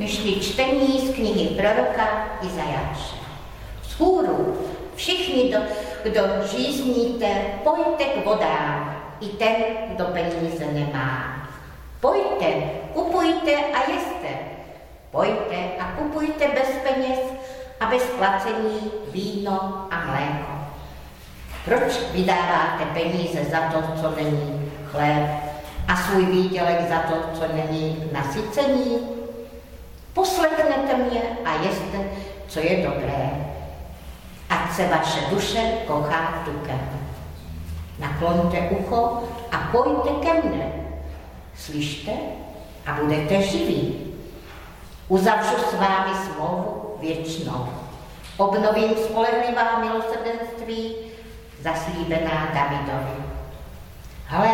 Myšli čtení z knihy proroka Izajáše. Vzhůru všichni, kdo, kdo žízníte, pojďte k vodám, i ten, kdo peníze nemá. Pojďte, kupujte a jeste. Pojďte a kupujte bez peněz a bez placení víno a mléko. Proč vydáváte peníze za to, co není chléb a svůj výdělek za to, co není nasycení? Poslechnete mě a jeste, co je dobré. Ať se vaše duše kochá tukem. Nakloňte ucho a pojďte ke mne. Slyšte a budete živí. Uzavřu s vámi smlouvu věčnou. Obnovím spolehlivá milosrdenství zaslíbená Davidovi. Ale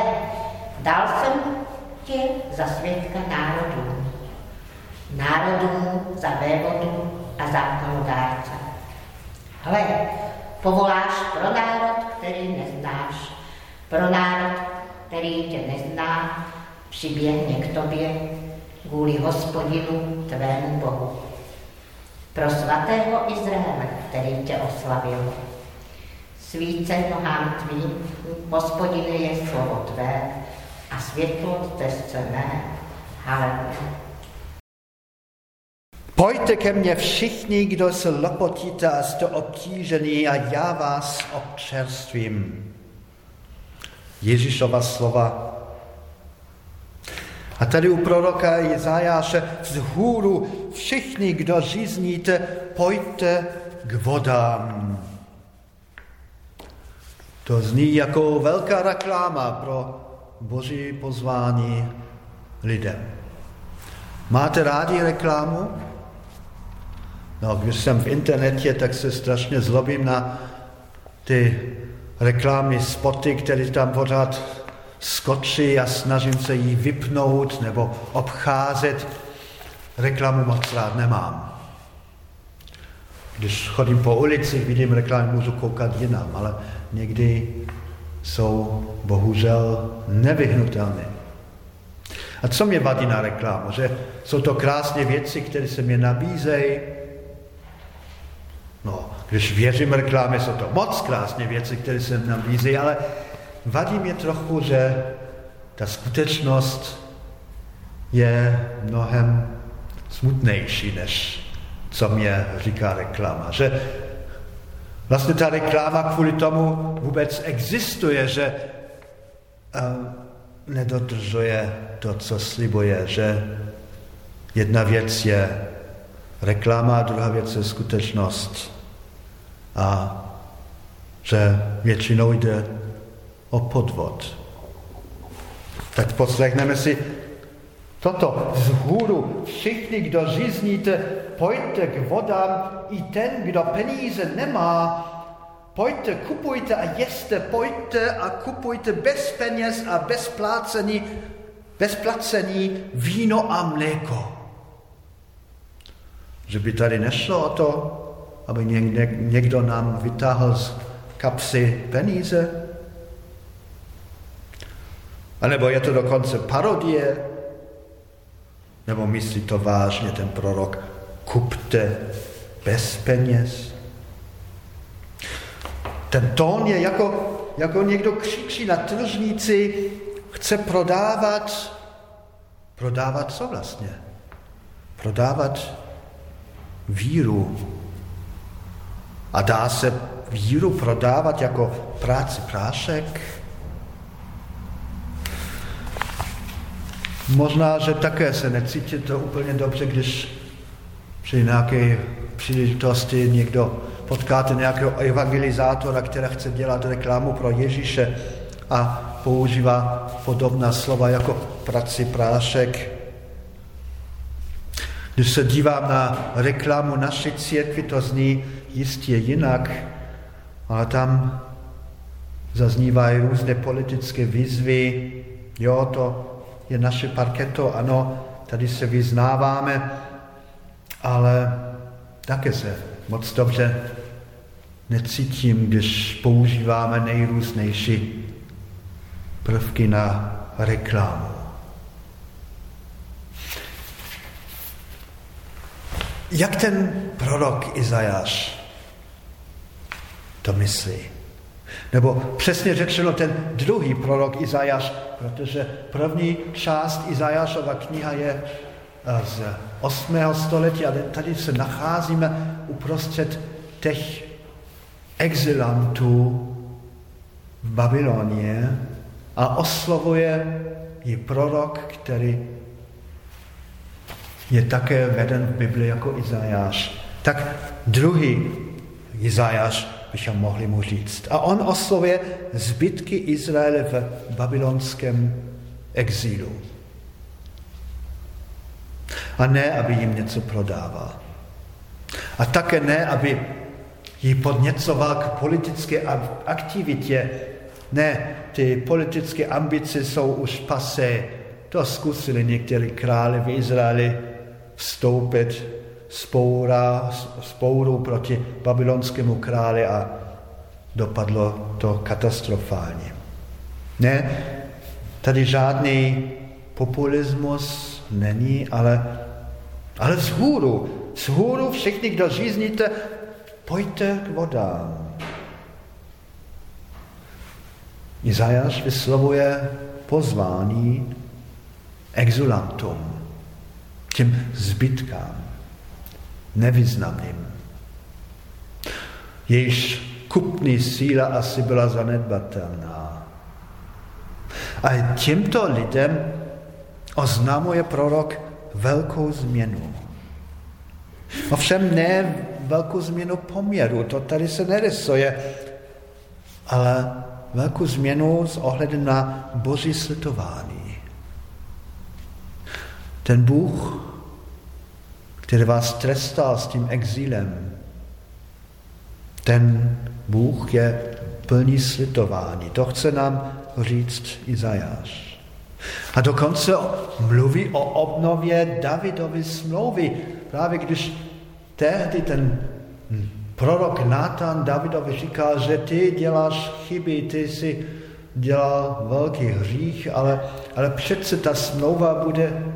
dal jsem tě za svědka národů. Národů za vévodu a zákonodárce. Hle, povoláš pro národ, který neznáš. Pro národ, který tě nezná, přiběhne k tobě kvůli hospodinu tvému Bohu. Pro svatého Izraele, který tě oslavil. Svíce nohám tvým, hospodine je slovo tvé a světlo tezce mé. Haleluja. Pojďte ke mně všichni, kdo se lopotíte a jste obtížený a já vás občerstvím. Ježíšova slova. A tady u proroka Jezajáše z hůru všichni, kdo žízníte, pojďte k vodám. To zní jako velká reklama pro boží pozvání lidem. Máte rádi reklamu? No, když jsem v internetě, tak se strašně zlobím na ty reklamní spoty, které tam pořád skočí a snažím se jí vypnout nebo obcházet. Reklamu moc rád nemám. Když chodím po ulici, vidím reklamu, můžu koukat jinam, ale někdy jsou bohužel nevyhnutelné. A co mě vadí na reklamu? Že jsou to krásné věci, které se mě nabízejí, když věřím reklámě, jsou to moc krásné věci, které se nám vízí, ale vadí mě trochu, že ta skutečnost je mnohem smutnější, než co mě říká reklama. Že vlastně ta reklama kvůli tomu vůbec existuje, že uh, nedodržuje to, co slibuje, že jedna věc je reklama, druhá věc je skutečnost a že většinou jde o podvod. Tak poslechneme si toto z hůru. Všichni, kdo žizníte, pojďte k vodám, i ten, kdo peníze nemá, pojďte, kupujte a jeste, pojďte a kupujte bez peněz a bez plácení, bez placení víno a mléko. Že by tady nešlo o to, aby někdo nám vytáhl z kapsy peníze? A nebo je to dokonce parodie? Nebo myslí to vážně ten prorok? Kupte bez peněz? Ten tón je jako, jako někdo křičí na tržnici, chce prodávat, prodávat co vlastně? Prodávat víru, a dá se víru prodávat jako práci prášek? Možná, že také se necítíte úplně dobře, když při nějaké příležitosti někdo potkáte nějakého evangelizátora, který chce dělat reklamu pro Ježíše a používá podobná slova jako praci prášek. Když se dívám na reklamu naší církvy, to zní, jistě jinak, ale tam zaznívají různé politické výzvy. Jo, to je naše parketo, ano, tady se vyznáváme, ale také se moc dobře necítím, když používáme nejrůznější prvky na reklamu. Jak ten prorok Izajáš to myslí? Nebo přesně řečeno ten druhý prorok Izajáš, protože první část Izajášova kniha je eh, z 8. století, ale tady se nacházíme uprostřed těch exilantů v Babylonie a oslovuje ji prorok, který je také veden v Bibli jako Izajáš. Tak druhý Izajáš bychom mohli mu říct. A on oslovuje zbytky Izraele v babylonském exílu. A ne, aby jim něco prodával. A také ne, aby ji podněcoval k politické aktivitě. Ne, ty politické ambice jsou už pasé. To zkusili někteří králi v Izraeli vstoupit spoura, spouru proti babylonskému králi a dopadlo to katastrofálně. Ne, tady žádný populismus není, ale, ale vzhůru, vzhůru všichni, kdo žízníte, pojďte k vodám. Izajáš vyslovuje pozvání exulantům, těm zbytkám, nevyznamným. Jejíž kupní síla asi byla zanedbatelná. A těmto lidem oznamuje prorok velkou změnu. Ovšem ne velkou změnu poměru, to tady se nerysuje, ale velkou změnu s ohledem na boží slitování. Ten Bůh, který vás trestal s tím exílem, ten Bůh je plný slitování. To chce nám říct Izajáš. A dokonce mluví o obnově Davidovy smlouvy. Právě když tehdy ten prorok Natan Davidovi říká, že ty děláš chyby, ty si dělal velký hřích, ale, ale přece ta smlouva bude,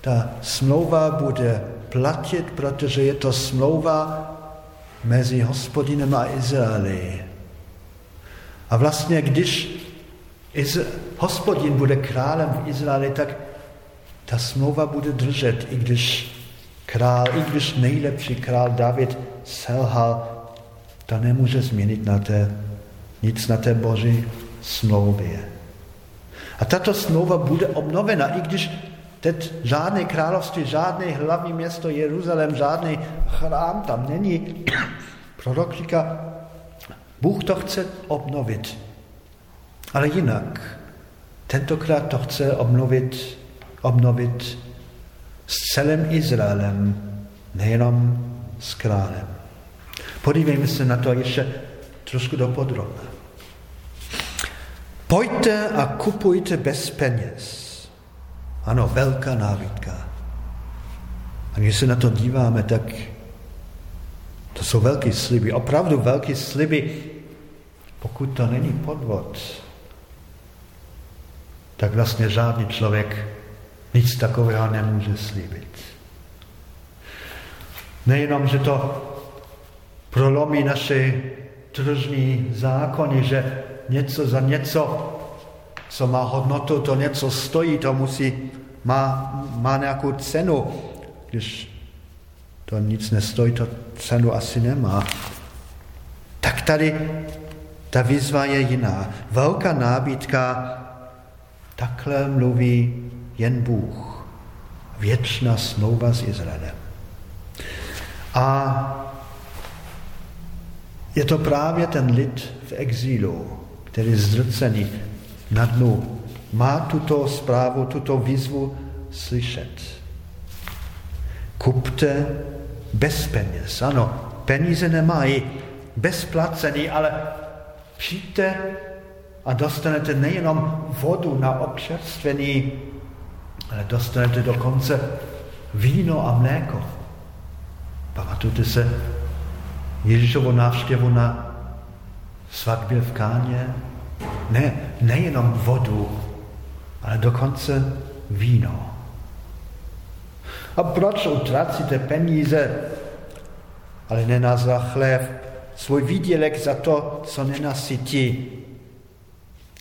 ta smlouva bude platit, protože je to smlouva mezi hospodinem a Izraeli. A vlastně, když hospodin bude králem v Izraeli, tak ta smlouva bude držet, i když král, i když nejlepší král David selhal, to nemůže změnit na té, nic na té boží smlouvě. A tato smlouva bude obnovena, i když teď žádné království, žádné hlavní město Jeruzalém, žádný chrám tam není. Prorok říká, Bůh to chce obnovit. Ale jinak, tentokrát to chce obnovit, obnovit s celým Izraelem, nejenom s králem. Podívejme se na to ještě trošku dopodrobně. Pojďte a kupujte bez peněz. Ano, velká návytka. A když se na to díváme, tak to jsou velké sliby, opravdu velké sliby. Pokud to není podvod, tak vlastně žádný člověk nic takového nemůže slíbit. Nejenom, že to prolomí naše tržní zákony, že něco za něco, co má hodnotu, to něco stojí, to musí, má, má nějakou cenu. Když to nic nestojí, to cenu asi nemá. Tak tady ta výzva je jiná. Velká nábytka, takhle mluví jen Bůh. Věčná smlouva s Izraelem. A je to právě ten lid v exílu, který zdrcený na dnu má tuto zprávu, tuto výzvu slyšet. Kupte bez peněz. Ano, peníze nemají, bezplacený, ale přijďte a dostanete nejenom vodu na občerstvení, ale dostanete dokonce víno a mléko. Pamatujte se Ježíšovo návštěvu na svatbě v Káně? Ne, nejenom vodu, ale dokonce víno. A proč utracíte peníze, ale ne na svůj výdělek za to, co nenasytí.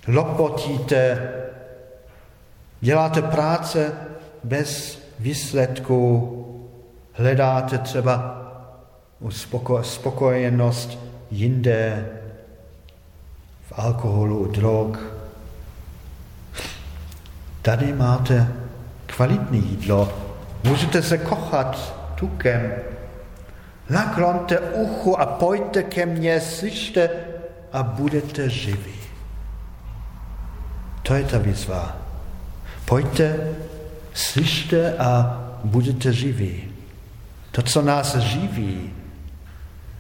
Lopotíte, děláte práce bez výsledku, hledáte třeba spokojenost jinde, v alkoholu, drog. Tady máte kvalitní jídlo. Můžete se kochat tukem. Naklonte uchu a pojďte ke mně, slyšte a budete živí. To je ta výzva. Pojďte, slyšte a budete živí. To, co nás živí,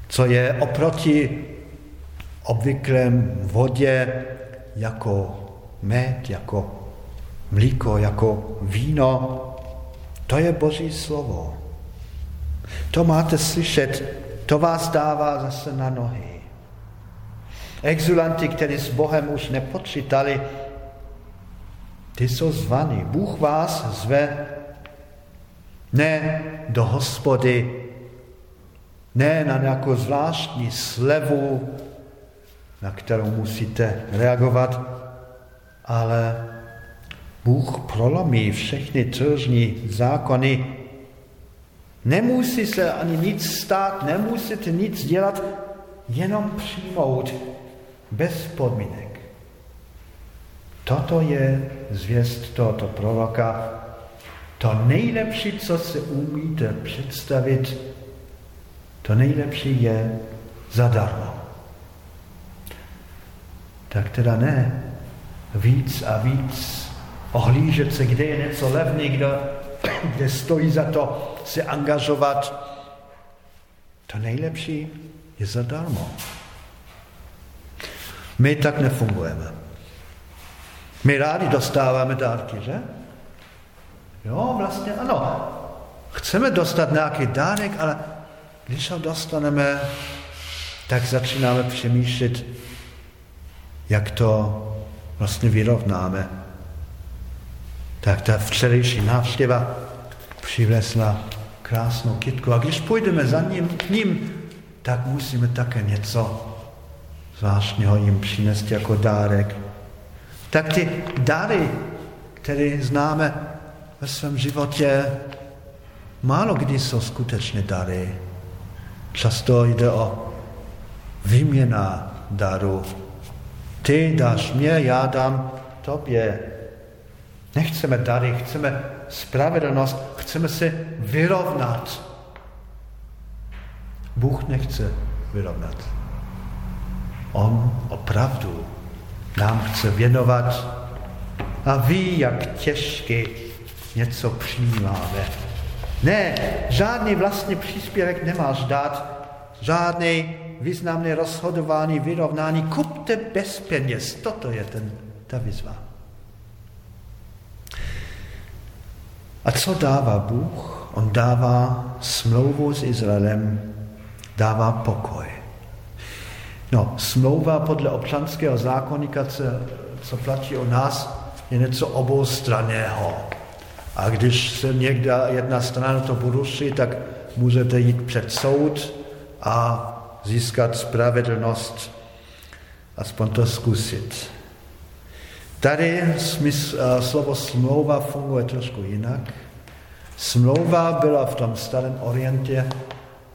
co je oproti obvyklém vodě jako med, jako mlíko, jako víno, to je Boží slovo. To máte slyšet, to vás dává zase na nohy. Exulanti, kteří s Bohem už nepočítali, ty jsou zvaní. Bůh vás zve ne do hospody, ne na nějakou zvláštní slevu, na kterou musíte reagovat, ale Bůh prolomí všechny tržní zákony. Nemusí se ani nic stát, nemusíte nic dělat, jenom přijmout bez podmínek. Toto je zvěst tohoto proroka. To nejlepší, co si umíte představit, to nejlepší je zadarmo. Tak teda ne víc a víc ohlížet se, kde je něco levný, kde, kde stojí za to se angažovat. To nejlepší je zadarmo. My tak nefungujeme. My rádi dostáváme dárky, že? Jo, vlastně ano. Chceme dostat nějaký dárek, ale když ho dostaneme, tak začínáme přemýšlet, jak to vlastně vyrovnáme. Tak ta včerejší návštěva přivlesla krásnou kytku. A když půjdeme za ním, k ním, tak musíme také něco zvláštního jim přinést jako dárek. Tak ty dary, které známe ve svém životě, málo kdy jsou skutečně dary. Často jde o výměna daru. Ty dáš mě, já dám tobě. Nechceme dary, chceme spravedlnost, chceme se vyrovnat. Bůh nechce vyrovnat. On opravdu nám chce věnovat a ví, jak těžky něco přijímáme. Ne, žádný vlastní příspěvek nemáš dát, žádný významné rozhodování, vyrovnání. Kupte bez peněz. Toto je ten, ta výzva. A co dává Bůh? On dává smlouvu s Izraelem, dává pokoj. No, smlouva podle občanského zákonníka, co, co platí o nás, je něco oboustranného. A když se někde jedna strana to poruší, tak můžete jít před soud a získat spravedlnost, aspoň to zkusit. Tady smysl, eh, slovo smlouva funguje trošku jinak. Smlouva byla v tom starém orientě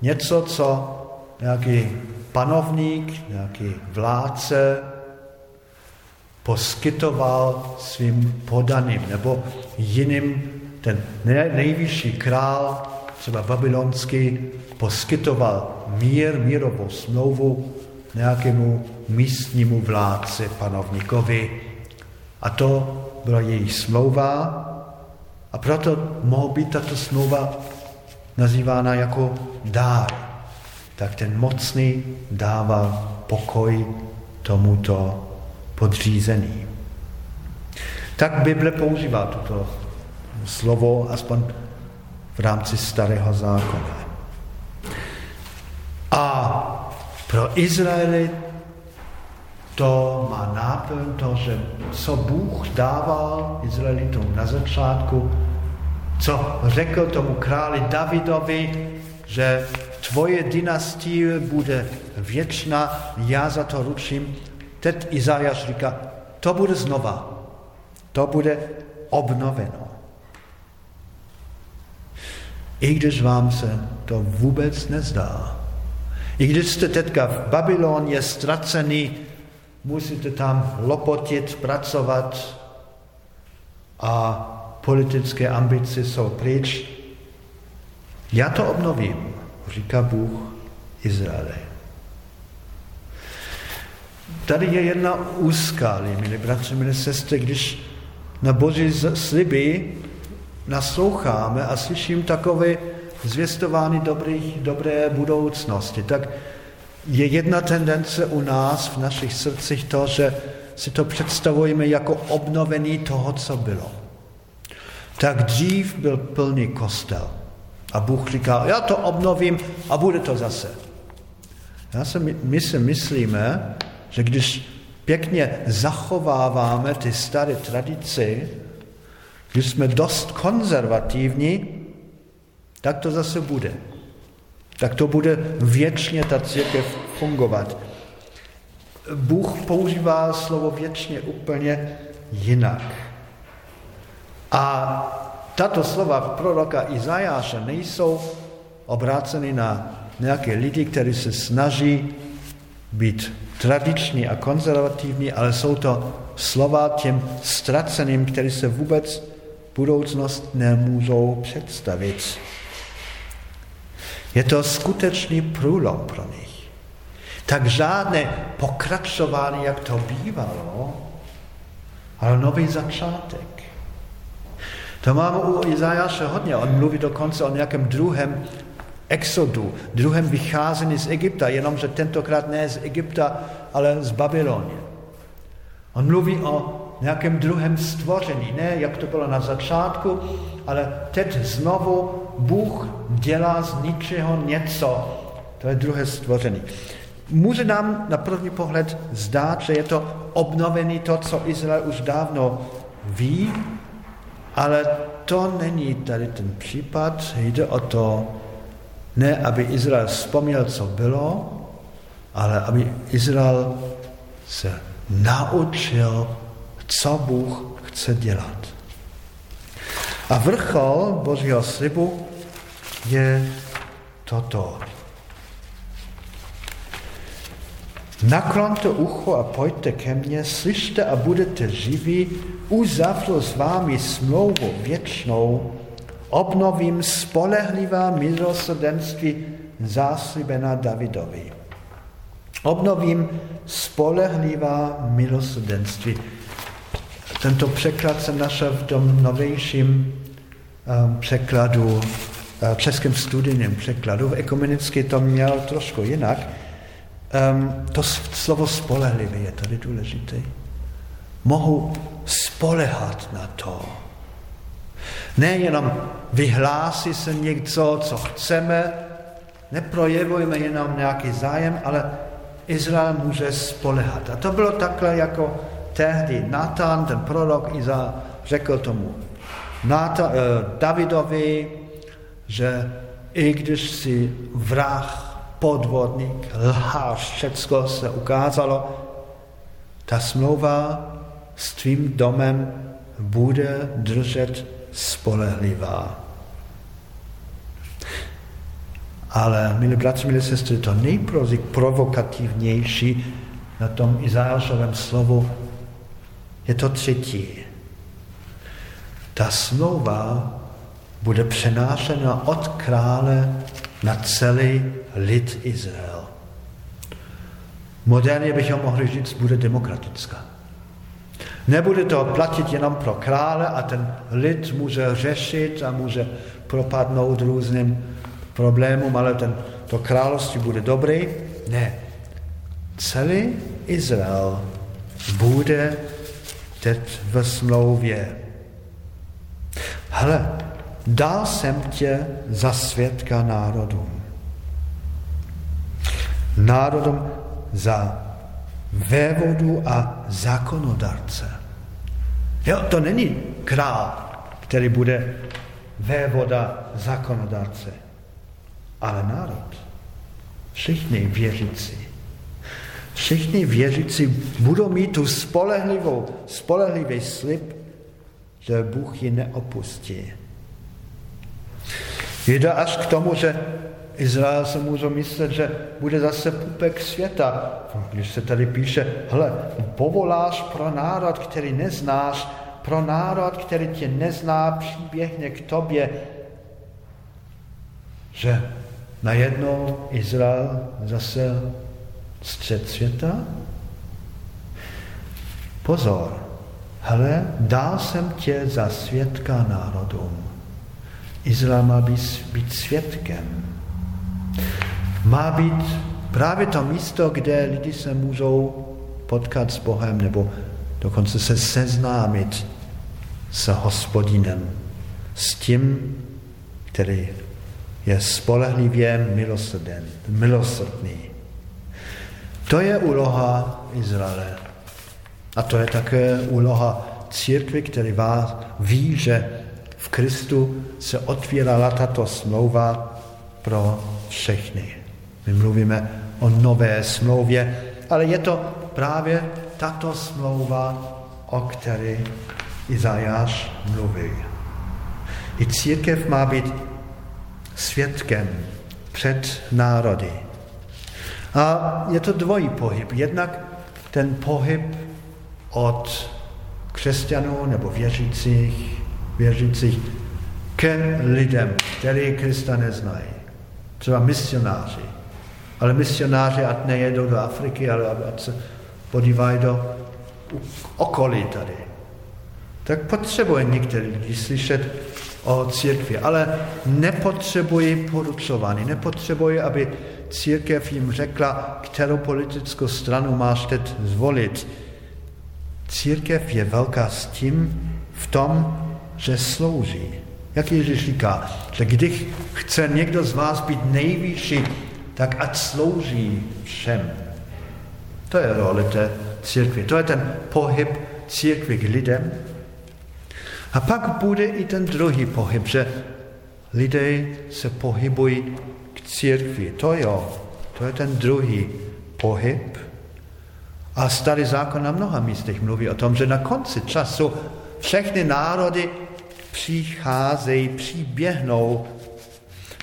něco, co nějaký panovník, nějaký vládce poskytoval svým podaným nebo jiným, ten nejvyšší král, třeba babylonský, poskytoval mír, mírovou smlouvu nějakému místnímu vládci, panovníkovi. A to byla její smlouva a proto mohla být tato smlouva nazývána jako dár. Tak ten mocný dává pokoj tomuto podřízený. Tak Bible používá toto slovo, aspoň v rámci starého zákona. A pro Izraeli to má náplň to, že co Bůh dával Izraelitům na začátku, co řekl tomu králi Davidovi, že tvoje dynastie bude věčná, já za to ručím. Teď Izajáš říká, to bude znova, to bude obnoveno. I když vám se to vůbec nezdá. I když jste teďka v Babyloně ztracený, musíte tam lopotit, pracovat a politické ambice jsou pryč. Já to obnovím, říká Bůh Izraele. Tady je jedna úzkálí, milí bratři, milí sestry, když na boží sliby nasloucháme a slyším takové zvěstování dobrých, dobré budoucnosti, tak je jedna tendence u nás v našich srdcích to, že si to představujeme jako obnovení toho, co bylo. Tak dřív byl plný kostel. A Bůh říká, já to obnovím a bude to zase. Já se, my si myslíme, že když pěkně zachováváme ty staré tradice, když jsme dost konzervativní, tak to zase bude. Tak to bude věčně ta církev fungovat. Bůh používá slovo věčně úplně jinak. A tato slova proroka Izajáše nejsou obráceny na nějaké lidi, kteří se snaží být tradiční a konzervativní, ale jsou to slova těm ztraceným, kteří se vůbec budoucnost nemůžou představit. Je to skutečný průlom pro nich. Tak žádné pokračování, jak to bývalo, ale nový začátek. To máme u Izajáše hodně. On mluví dokonce o nějakém druhém exodu, druhém vycházení z Egypta, jenomže tentokrát ne z Egypta, ale z Babylonie. On mluví o nějakém druhém stvoření, ne jak to bylo na začátku, ale teď znovu Bůh dělá z ničeho něco. To je druhé stvoření. Může nám na první pohled zdát, že je to obnovený to, co Izrael už dávno ví, ale to není tady ten případ. Jde o to, ne aby Izrael vzpomněl, co bylo, ale aby Izrael se naučil, co Bůh chce dělat. A vrchol Božího slibu je toto. Naklonte ucho a pojďte ke mně, slyšte a budete živí, uzavřu s vámi smlouvu věčnou, obnovím spolehlivá milosrdenství záslibená Davidovi. Obnovím spolehlivá milosrdenství. Tento překlad jsem našel v tom novějším překladu, uh, českém studijním překladu. V ekumenicky to měl trošku jinak. To slovo spolehlivý je tady důležité. Mohu spolehat na to. Nejenom vyhlásí se něco, co chceme, neprojevujeme jenom nějaký zájem, ale Izrael může spolehat. A to bylo takhle jako tehdy Natan, ten prorok Iza, řekl tomu Nata, eh, Davidovi, že i když si vrah, podvodník, lhář, všecko se ukázalo, ta smlouva s tvým domem bude držet spolehlivá. Ale, milí bratři, milí sestry, to nejprovokativnější na tom Izášovém slovu je to třetí. Ta smlouva bude přenášena od krále na celý lid Izrael. Moderně bychom mohli říct, bude demokratická. Nebude to platit jenom pro krále a ten lid může řešit a může propadnout různým problémům, ale ten, to království bude dobrý. Ne. Celý Izrael bude teď ve smlouvě. Hele, dal jsem tě za svědka národům. Národům za vévodu a zákonodarce. Jo, to není král, který bude vévoda, zákonodárce, ale národ. Všichni věřící. Všichni věřící budou mít tu spolehlivou, spolehlivý slib, že Bůh ji neopustí. Jde až k tomu, že Izrael se může myslet, že bude zase pupek světa. Když se tady píše, hle, povoláš pro národ, který neznáš, pro národ, který tě nezná, přiběhne k tobě, že najednou Izrael zase střed světa? Pozor, hele, dal jsem tě za svědka národům. Izrael má být, být svědkem. Má být právě to místo, kde lidi se můžou potkat s Bohem nebo dokonce se seznámit s hospodinem, s tím, který je spolehlivě milosrdný. To je úloha Izraele. A to je také úloha církvy, který vás ví, že v Kristu se otvírala tato smlouva pro všechny. My mluvíme o nové smlouvě, ale je to právě tato smlouva, o které Izajáš mluví. I církev má být svědkem před národy. A je to dvojí pohyb. Jednak ten pohyb od křesťanů nebo věřících, věřících ke lidem, který Krista neznají. Třeba misionáři. Ale misionáři, ať nejedou do Afriky, ale ať se podívají do okolí tady. Tak potřebuje některý lidi slyšet o církvi, ale nepotřebují poručování, nepotřebují, aby církev jim řekla, kterou politickou stranu máš teď zvolit. Církev je velká s tím v tom, že slouží. Jak Ježíš říká, že když chce někdo z vás být nejvyšší, tak ať slouží všem. To je role té církve. To je ten pohyb církvy k lidem. A pak bude i ten druhý pohyb, že lidé se pohybují k církvi. To jo, to je ten druhý pohyb. A starý zákon na mnoha místech mluví o tom, že na konci času všechny národy přicházejí, přiběhnou.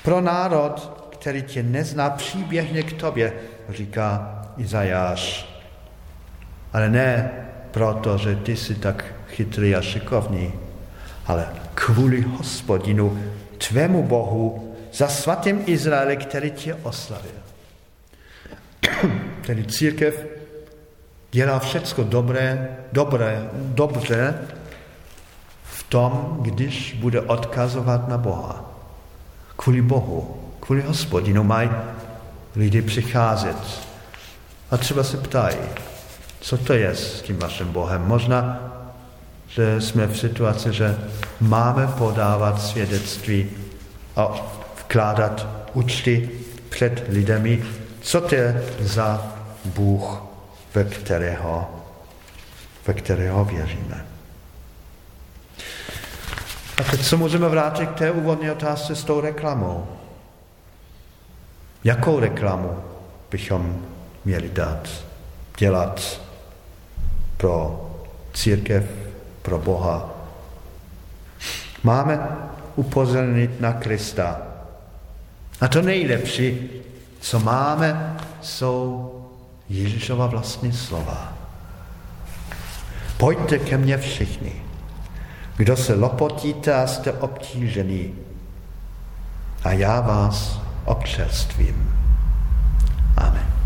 Pro národ, který tě nezná, přiběhne k tobě, říká Izajáš. Ale ne proto, že ty jsi tak chytrý a šikovný, ale kvůli hospodinu, tvému Bohu, za svatým Izraele, který tě oslavil. Tedy církev dělá všecko dobré, dobré, dobře v tom, když bude odkazovat na Boha. Kvůli Bohu, kvůli hospodinu mají lidi přicházet. A třeba se ptají, co to je s tím vaším Bohem. Možná, že jsme v situaci, že máme podávat svědectví a vkládat účty před lidmi, co to je za Bůh, ve kterého, ve kterého věříme. A teď se můžeme vrátit k té úvodní otázce s tou reklamou. Jakou reklamu bychom měli dát, dělat pro církev, pro Boha? Máme upozornit na Krista. A to nejlepší, co máme, jsou Ježíšova vlastní slova. Pojďte ke mně všichni, kdo se lopotíte a jste obtížený, a já vás občerstvím. Amen.